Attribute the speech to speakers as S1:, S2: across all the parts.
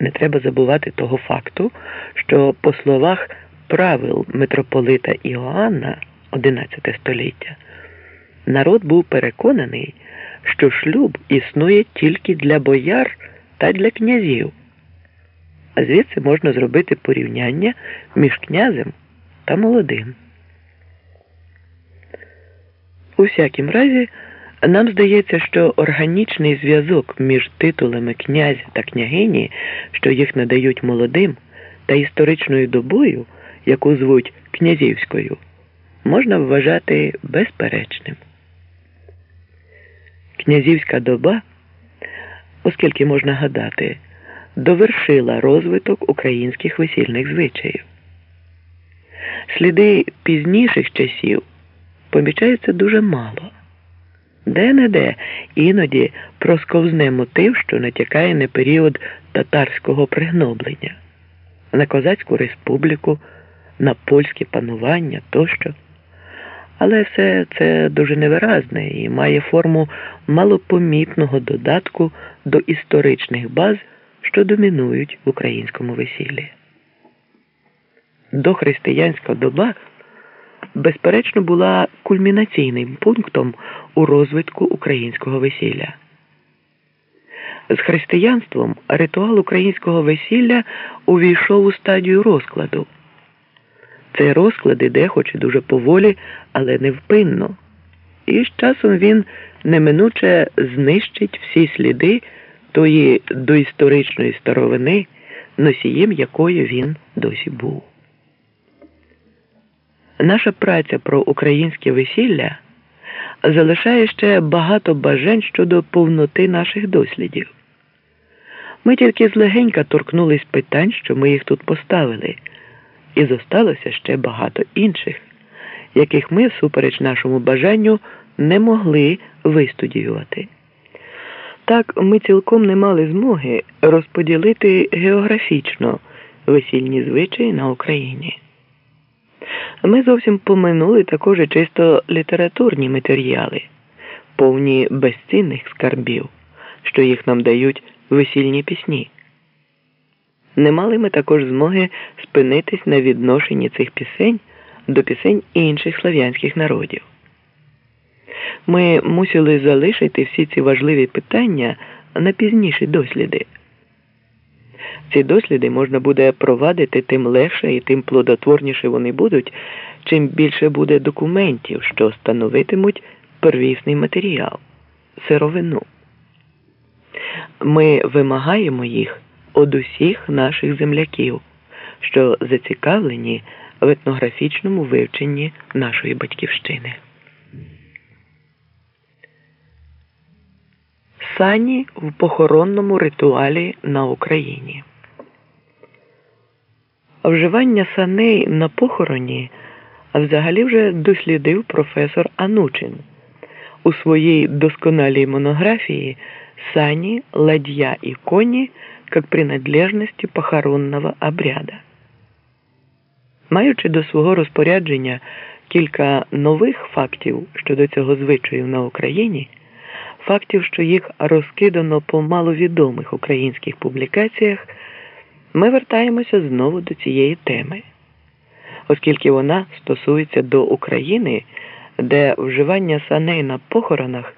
S1: Не треба забувати того факту, що по словах правил митрополита Іоанна XI століття народ був переконаний, що шлюб існує тільки для бояр та для князів, а звідси можна зробити порівняння між князем та молодим. У всякім разі, нам здається, що органічний зв'язок між титулами князя та княгині, що їх надають молодим, та історичною добою, яку звуть князівською, можна вважати безперечним. Князівська доба, оскільки можна гадати, довершила розвиток українських весільних звичаїв. Сліди пізніших часів помічаються дуже мало. Де-не-де іноді просковзне мотив, що натякає на період татарського пригноблення, на Козацьку республіку, на польське панування тощо. Але все це дуже невиразне і має форму малопомітного додатку до історичних баз, що домінують в українському весіллі. Дохристиянська доба безперечно була кульмінаційним пунктом у розвитку українського весілля. З християнством ритуал українського весілля увійшов у стадію розкладу. Цей розклад іде, хоч і дуже поволі, але невпинно, і з часом він неминуче знищить всі сліди тої доісторичної старовини, носієм якої він досі був. Наша праця про українське весілля залишає ще багато бажань щодо повноти наших дослідів. Ми тільки злегенька торкнулись питань, що ми їх тут поставили, і зосталося ще багато інших, яких ми, всупереч нашому бажанню, не могли вистудіювати. Так ми цілком не мали змоги розподілити географічно весільні звичаї на Україні. Ми зовсім поминули також чисто літературні матеріали, повні безцінних скарбів, що їх нам дають весільні пісні. Не мали ми також змоги спинитись на відношенні цих пісень до пісень інших слав'янських народів. Ми мусили залишити всі ці важливі питання на пізніші досліди. Ці досліди можна буде провадити тим легше і тим плодотворніше вони будуть, чим більше буде документів, що становитимуть первісний матеріал сировину. Ми вимагаємо їх од усіх наших земляків, що зацікавлені в етнографічному вивченні нашої батьківщини. Сані в похоронному ритуалі на Україні. Вживання саней на похороні взагалі вже дослідив професор Анучин у своїй досконалій монографії Сані, ладья і коні як принадлежності похоронного обряда. Маючи до свого розпорядження кілька нових фактів щодо цього звичаю на Україні, фактів, що їх розкидано по маловідомих українських публікаціях. Ми вертаємося знову до цієї теми, оскільки вона стосується до України, де вживання саней на похоронах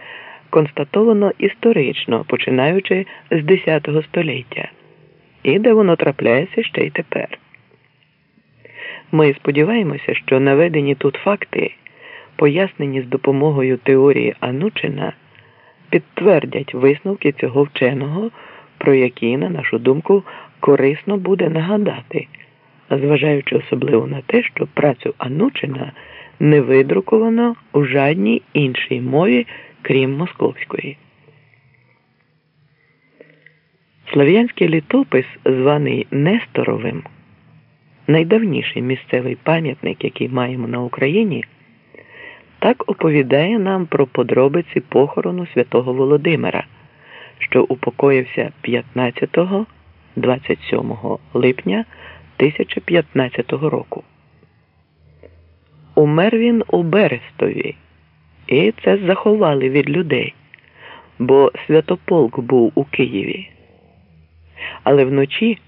S1: констатовано історично, починаючи з X століття, і де воно трапляється ще й тепер. Ми сподіваємося, що наведені тут факти, пояснені з допомогою теорії Анучина, підтвердять висновки цього вченого, про які, на нашу думку, корисно буде нагадати, зважаючи особливо на те, що працю Анучина не видруковано у жадній іншій мові, крім московської. Слов'янський літопис, званий Несторовим, найдавніший місцевий пам'ятник, який маємо на Україні, так оповідає нам про подробиці похорону святого Володимира, що упокоївся 15 27 липня 1015 року. Умер він у Берестові, і це заховали від людей, бо Святополк був у Києві. але вночі